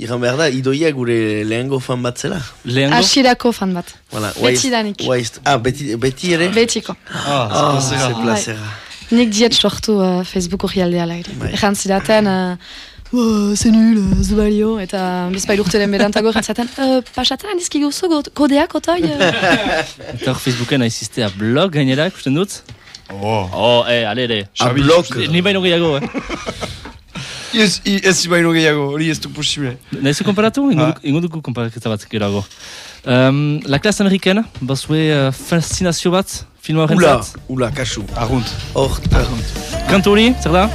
iran behar da, idoia gure lehengo fan bat zela. Lehengo? Asirako fan bat. Voilà, Betidanik. Ah, beti, beti ere? Betiko. Ah, ze plazera. Nik diet sortu uh, Facebook hori aldea laire. Bai. Ejan zidaten, uh, oh, ze nul, uh, zu balio, eta bizpail urteren berantago jantzaten, uh, pasatzen dizkigu zu go- kodeak, otoi? Eta hor Facebooken aiziztea blog gainera, ikusten dut? Oh. Oh, eh, ale, ale. A blok. Ni baino gehiago, eh? Ez, ez baino gehiago, hori ez du posible. Nahizu komparatu? Ingo, dugu komparaketa bat gehiago. Um, la classe américaine, bazue uh, fascinazio bat, film horren Ula, zat. ula, kasu. Arrunt. Hor, Kantu hori, zer da?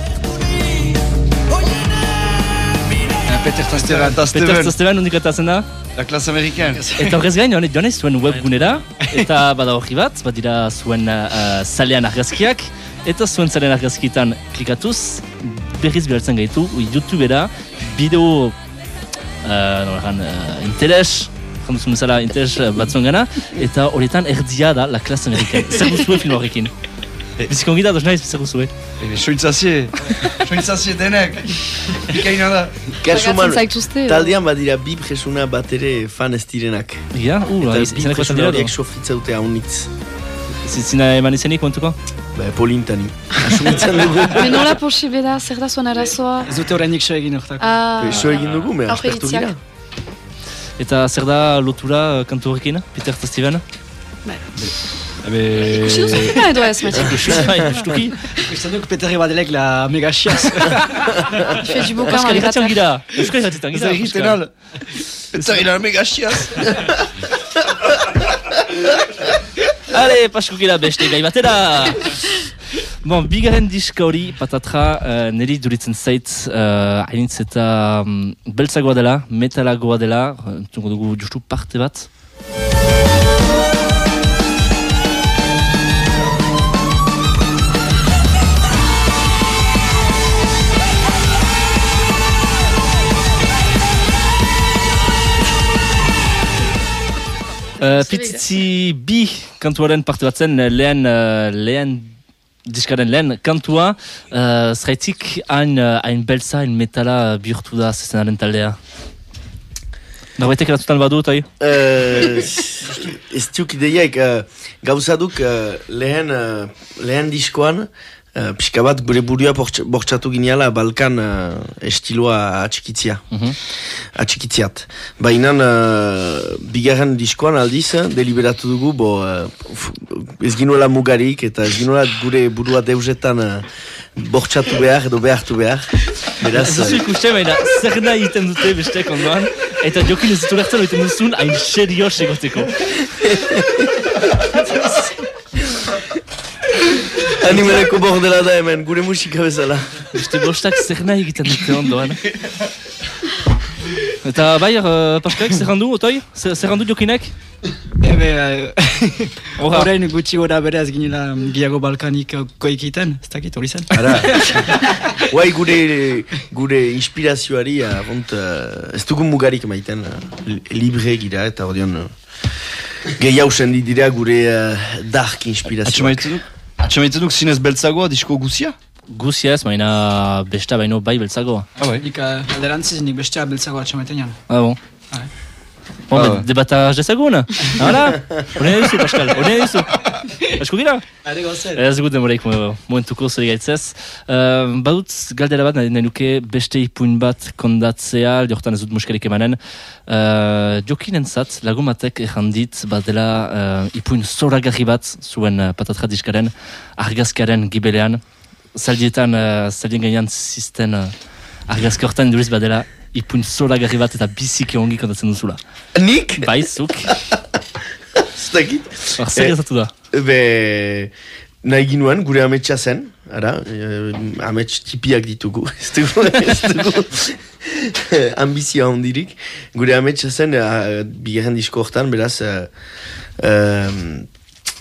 Peter Steven. Tasteven. Eta Peter Steven, Steven undik atatzen da. la classe américaine. Eta horrez gain, joan joan ez zuen webgunera, eta bada horri bat, badira zuen uh, salean argazkiak, eta zuen salean argazkietan klikatuz, berriz behartzen gaitu, YouTubera, bideo, uh, noran, uh, interes, janduzun bezala interes uh, batzuen gana, eta horietan erdia da la classe amerikan. Zer duzue film horrekin? Bizikongi da, dos naiz, zer duzue? Ebe, sointzazie. Sointzazie denek. Bikaina da. kasu man, Pagatzen zaituzte. taldean badira bi jesuna bat ere fan ez direnak. Ja, uh, Eta bi dira, horiek sofritza dute haunitz. Zina eman izenik, kontuko? Ba, polintani. Asumitzen dugu. Me nola posible da, zer da zuen arazoa? Ez dute horreinik so egin hortako. Ah, So egin dugu, me aspertu gira. Eta zer da lotura uh, kantu horrekin, Peter eta Steven? Ebe... Ikusi duzu filma edo ez, Mati? Bai, justuki. Ikusten duk Peter Ebadelek la mega chiaz. Ife du bokan, Euskal gira. Euskal gira. da egiten al. Eta ila mega xiaz. Ale, beste gai batera! Bon, bigarren diska hori, patatra, uh, niri duritzen zait, uh, hainitz eta um, beltzagoa dela, metalagoa dela, entzungo dugu justu parte bat. Uh, pitzitzi bi kantuaren parte bat zen, lehen, uh, lehen diskaren lehen kantua, uh, zraitzik hain, uh, hain beltza, hain metala bihurtu da zezenaren taldea. Norbaitek eratutan badu, tai? Uh, ez diuk ideiak, uh, gauza duk uh, lehen, uh, lehen diskoan, uh, pixka bat gure burua bortx- bortxatu gineala Balkan uh, estiloa atxikitzia, Mhm. atxikitziat. Baina uh, bigarren diskoan aldiz, eh, deliberatu dugu, bo, uh, ez ginuela mugarik eta ez ginuela gure burua deusetan uh, bortxatu behar edo behartu behar. Beraz, Ez duzu ikusten, baina zer nahi egiten dute bestek ondoan, eta jokin ez ditu lertzen egiten duzun, hain serios egoteko. animeleko bordela da hemen, gure musika bezala. Beste bostak zer nahi egiten dute ondoan. Eta bai, uh, Paskaik, zer handu, otoi? Zer handu jokinek? Ebe, eh, Horra. orain gutxi gora beraz ginela Giago Balkanik eh, koikiten, ez dakit hori zen. Ara, guai gure, gure inspirazioari, arront, uh, ez dugu mugarik maiten, uh, li- libre gira, eta ordeon, uh, gehiago sendi dira gure uh, dark inspirazioak. Atxamaitzen duk? Atxamaitzen duk zinez beltzagoa disko guzia? Guzia ez, baina besta baino bai beltzagoa. Ah, bai. Nik uh, alderantziz nik bestea beltzago atxamaiten jan. Ah, bon. Ah, Bon, Ah, ouais. debataz dezagun. Hala, hone duzu, Pascal, hone duzu. Asko gira? Gozen. Ez gut demoraik mo- momentuko zer gaitzez. Uh, badut galdera bat, nahi nuke beste ipuin bat kondatzea, jortan ez dut muskarik emanen. Uh, jokinen zat, lagumatek errandit, badela uh, ipuin zoragarri bat zuen uh, patatra diskaren, argazkaren gibelean. Zaldietan, uh, zaldien gainean zisten uh, argazki hortan duriz badela ipuin zoragarri bat eta biziki ongi kontatzen duzula. Nik? Bai, zuk. Ez dakit. Hor, zer Eh, gertatu da? Be, nahi ginuen, gure ametsa zen, ara, eh, amets tipiak ditugu, ez dugu, ez dugu ambizioa hondirik. Gure ametsa zen, uh, bigarren disko hortan, beraz, uh, um,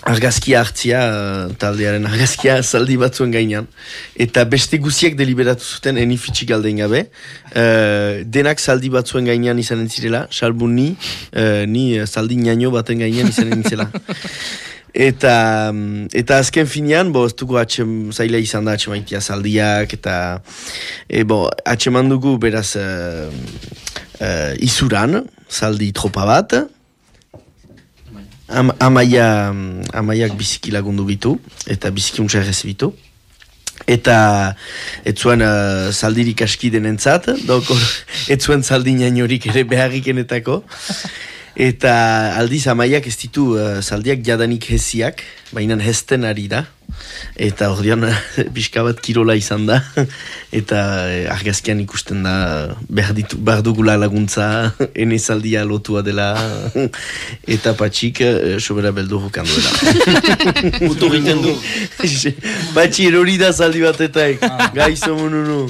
argazkia hartzia, uh, taldearen argazkia zaldi batzuen gainean. Eta beste guziek deliberatu zuten eni fitxik aldein gabe. Uh, denak zaldi batzuen gainean izanen zirela, salbu ni, uh, ni zaldi baten gainean izanen zela. Eta, mm, eta azken finean, bo, ez dugu atxem, zaila izan da atxemaitia zaldiak, eta e, bo, atxeman dugu beraz uh, uh, izuran, zaldi tropa bat, Am, amaia, amaiak biziki lagundu bitu, eta biziki untsa errezibitu. Eta ez zuen uh, zaldirik aski denentzat, dok hor, ez zuen zaldi nainorik ere beharrikenetako. Eta aldiz amaiak ez ditu uh, zaldiak jadanik hesiak, baina hesten ari da. Eta ordean pixka bat kirola izan da. Eta eh, argazkian ikusten da behar, ditu, behar dugula laguntza, ene zaldia lotua dela. Eta patxik eh, sobera beldurrukan duela. Mutu egiten du. Patxi erori da zaldi batetak. Gaizo mununu.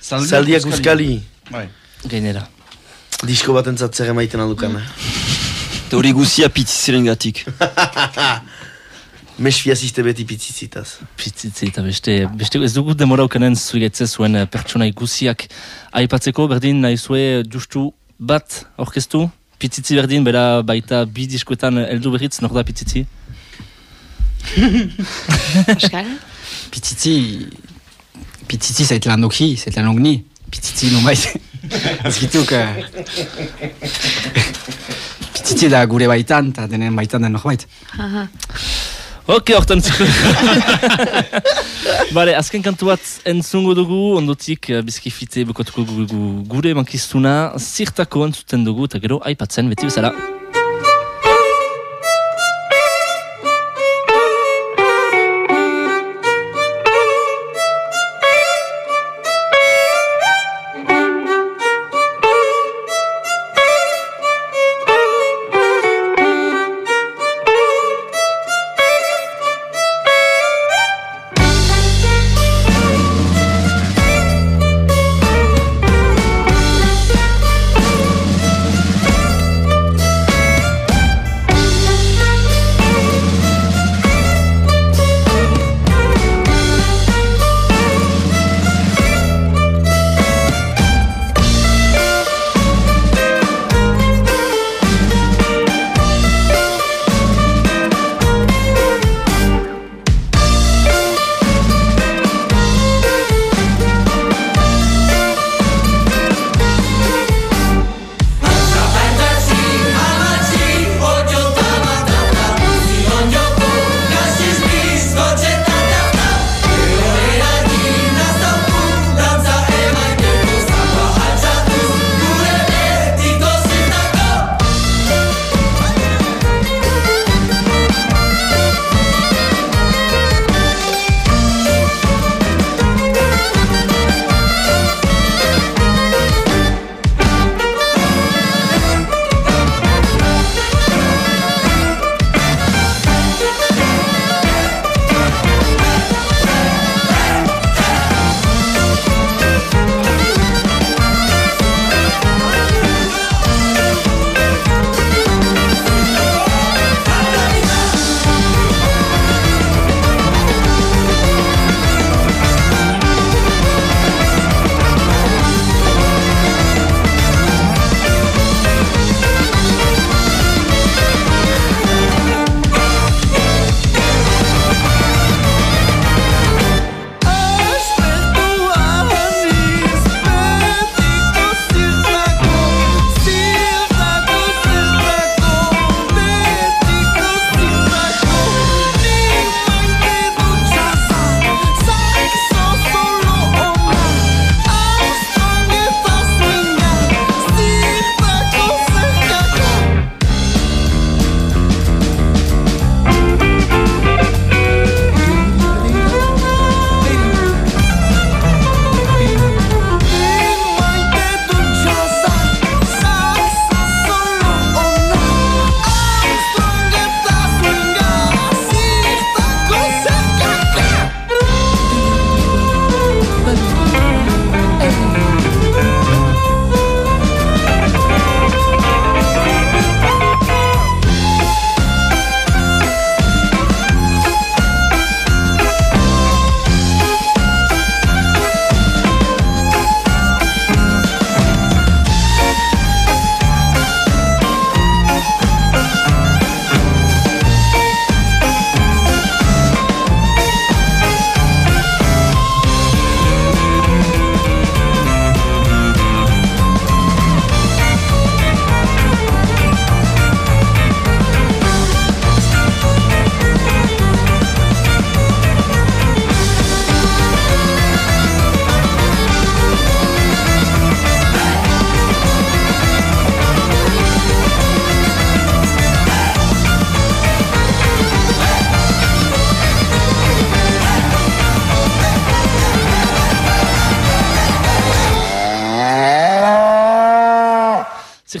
Zaldiak uskali. Bai. Gainera. Disko bat entzat zer emaiten aldukan. Eta hori guzia pitziziren gatik. Mesfiaziste beti pitzizitaz. Pitzitzi eta beste, beste ez dugu demora ukanen zuigetze zuen pertsona iguziak aipatzeko, berdin nahi zue justu bat orkestu, pitzitzi berdin, bera baita bi diskoetan heldu berriz, nor da pitzitzi? Pascal Pitzitzi, pitzitzi zait landoki, zait lanogni. Pitzitzi nomaiz. Ez gituk, eh, pitzitzi da gure baitan, eta denen baitan den norbait. Aha. Ok, hortan ziko. Bale, azken kantu bat entzungo dugu, ondotik eh, bizki fite bukatuko dugu gure mankiztuna, zirtako entzuten dugu, eta gero aipatzen beti bezala.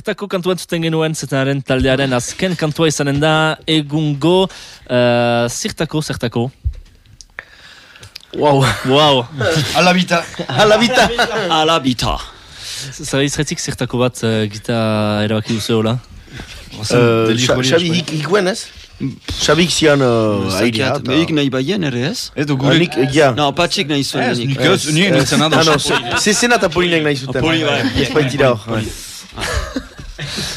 Zertako kantua entzuten genuen, zetaren taldearen azken kantua izanen da, egungo, uh, zertako, zertako. Wow. Wow. Alabita. Alabita. Alabita. Zara izretik zertako bat uh, gita erabaki duzu hola? Uh, Xabi, hik, hikuen ez? Xabik zian uh, airea. Zakiat, Behik nahi baien ere ez? Edo Ah, gure... nik, egia. No, patxik nahi zuen Ez, nik. nik ez, ni nintzen Ah, no, ados. zezena eta polinek nahi zuten. Poli, bai. Ez baitira hor.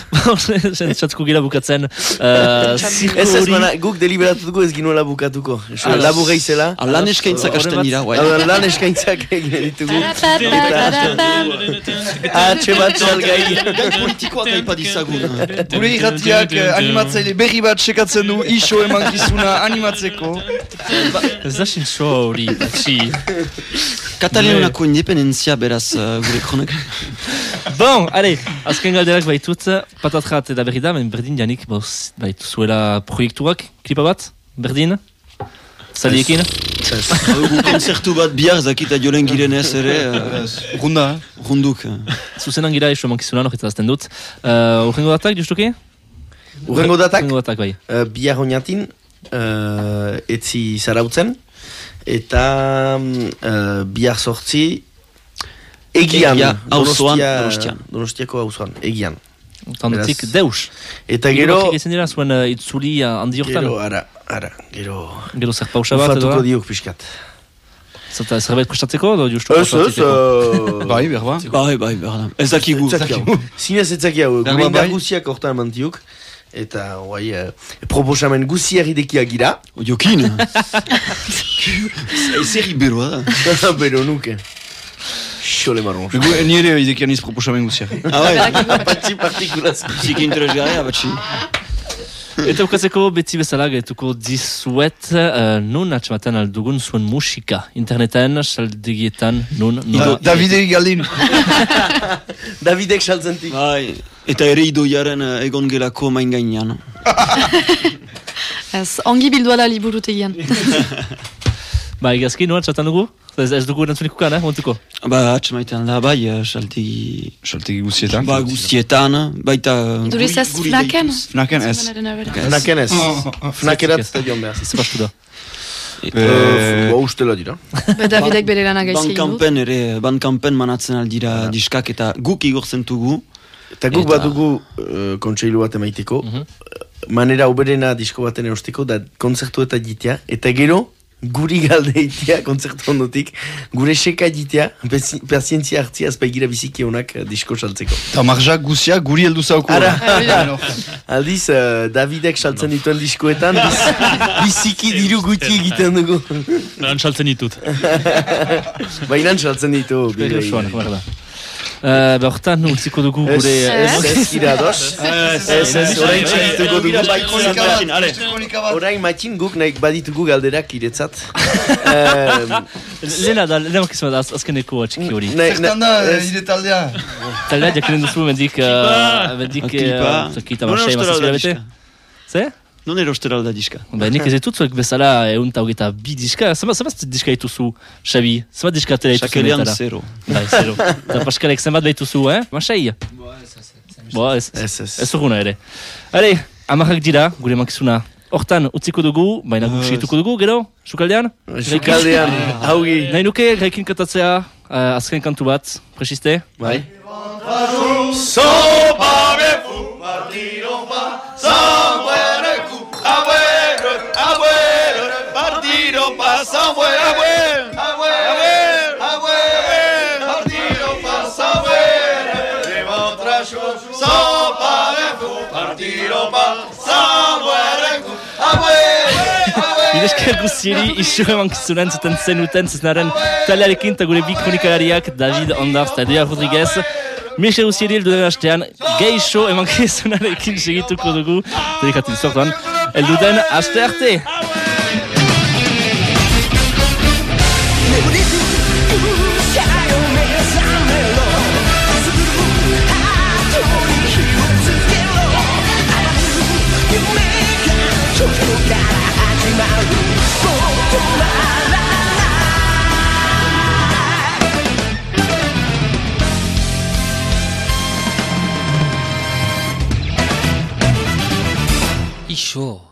Zen txatko gira bukatzen. Uh, Ez ez, mana, guk deliberatuko ez ginuela bukatuko. Ah, Labu geizela. Lan eskaintzak hasten dira, Lan eskaintzak egin ditugu. Atxe bat salgai. Gai politikoak aipa dizagun. Gure irratiak eh, animatzaile berri bat sekatzen du, iso emankizuna animatzeko. Ez da sintxo hori, batxi. Katalionako independenzia beraz uh, gure kronak. Bon, ale, azken galderak baitut, patatrat eta berri da, men berdin janik, bauz, baitu zuela proiektuak, klipa bat, berdin? Zaliekin? Konzertu bat bihar zakita jolen giren ez ere. Uh, Runda, runduk. uh. Zuzenan gira iso mankizunan hori azten dut. Uh, Urrengo datak, justuki? Urrengo datak, Urrengo datak, bai. uh, bihar oinatin, uh, etzi zarautzen, eta uh, bihar sortzi, egian, Egia, auzoan, Donostia- Donostian. Donostiako auzoan, egian. Beraz- deus. Eta gero, Ezen dira zuen uh, itzuli uh, handi hortan. gero, ara, ara, gero, Gero zer pausa bat, edo? ufatuko diok pixkat. Zata zerbait kostatzeko, edo justu Ez, ez, uh, bai, berba. Bai, bai, behar Ez dakigu. Zinez hau, Berba gure indar bai. guziak hortan mantiuk. Eta, guai, uh, proposamen guziak idekia gira. Jokin. Zer iberoa da. Pero nuke. Xole marron. Gu, nire idekian iz proposamen guziak. Ah, bai. Patxi partikulaz. Ziki interesgarria, batxi. Eta bukatzeko beti bezala gaituko dizuet uh, nun atxematen aldugun zuen musika. Interneten, saldegietan, nun, nun. Davide galdin. Davidek saltzentik. Bai. Eta ere idoiaren uh, egon gelako main gainean. Ez, ongi bildua da liburutegian. Ba, egazki, nun atxematen dugu? Ez, ez dugu erantzunik ukan, eh, montuko. Ba, atxemaiten da, bai, uh, saltegi... Saltegi guzietan. Ba, guztietan, baita... Iduriz ez fnaken? Fnaken ez. Fnaken ez. Fnakerat Ez. eta joan behar. Ez pastu da. Uh, ustela dira. Be Davidek bere lana gaizki egin du. Bankampen ere, bankampen manatzen aldira diskak eta guk igortzen dugu. Eta guk Eta- bat dugu uh, kontseilu bat emaiteko. Mhm. Manera uberena disko baten erosteko, da konzertu eta jitea. Eta gero, guri galde itea, konzertu ondotik, gure seka pezi- pazientzia hartzia azpaigira biziki honak eh, disko saltzeko. Eta marzak guziak guri heldu zauko. Ara, aldiz, uh, Davidek saltzen dituen diskoetan, biz, biziki diru gutxi egiten dugu. Lan saltzen ditut. Baina saltzen ditu. Da. Uh, Behortan, utziko dugu gure... ez, ez, gira ados. Ez, ez, orain txalituko dugu. Orain matxin guk nahi baditugu galderak iretzat. Lena da, lena makizma da, az- azkeneko txiki hori. Zertan da, eh, ire taldea. Taldea jakinen duzu, mendik... Uh, mendik... Zakita, mazazpira da bete. Ze? Non erostera alda diska. Ba, nik ez ditut zuek bezala egun eta hogeita bi diska. Zema, zema diska dituzu, Xabi? Zema diska atera dituzu Sakelean netara? zero. Bai, zero. Eta Paskalek zenbat behituzu, eh? Masai? Boa, ez, Ez, ez. ez urguna ere. Hale, amarrak dira, gure makizuna. Hortan, utziko dugu, baina guk segituko dugu, gero? Sukaldean? Sukaldean, haugi. Nahi nuke, gaikin katatzea, uh, azken kantu bat, presiste? Bai. Bidesker guztieri iso eman kizunen zuten zenuten zeznaren talearekin eta gure bi kronikalariak David Ondars eta Edia Rodriguez. Mixe guztieri eldu den hastean geixo eman kizunarekin segituko dugu. Dedikatu dizortuan, eldu den haste arte! sure.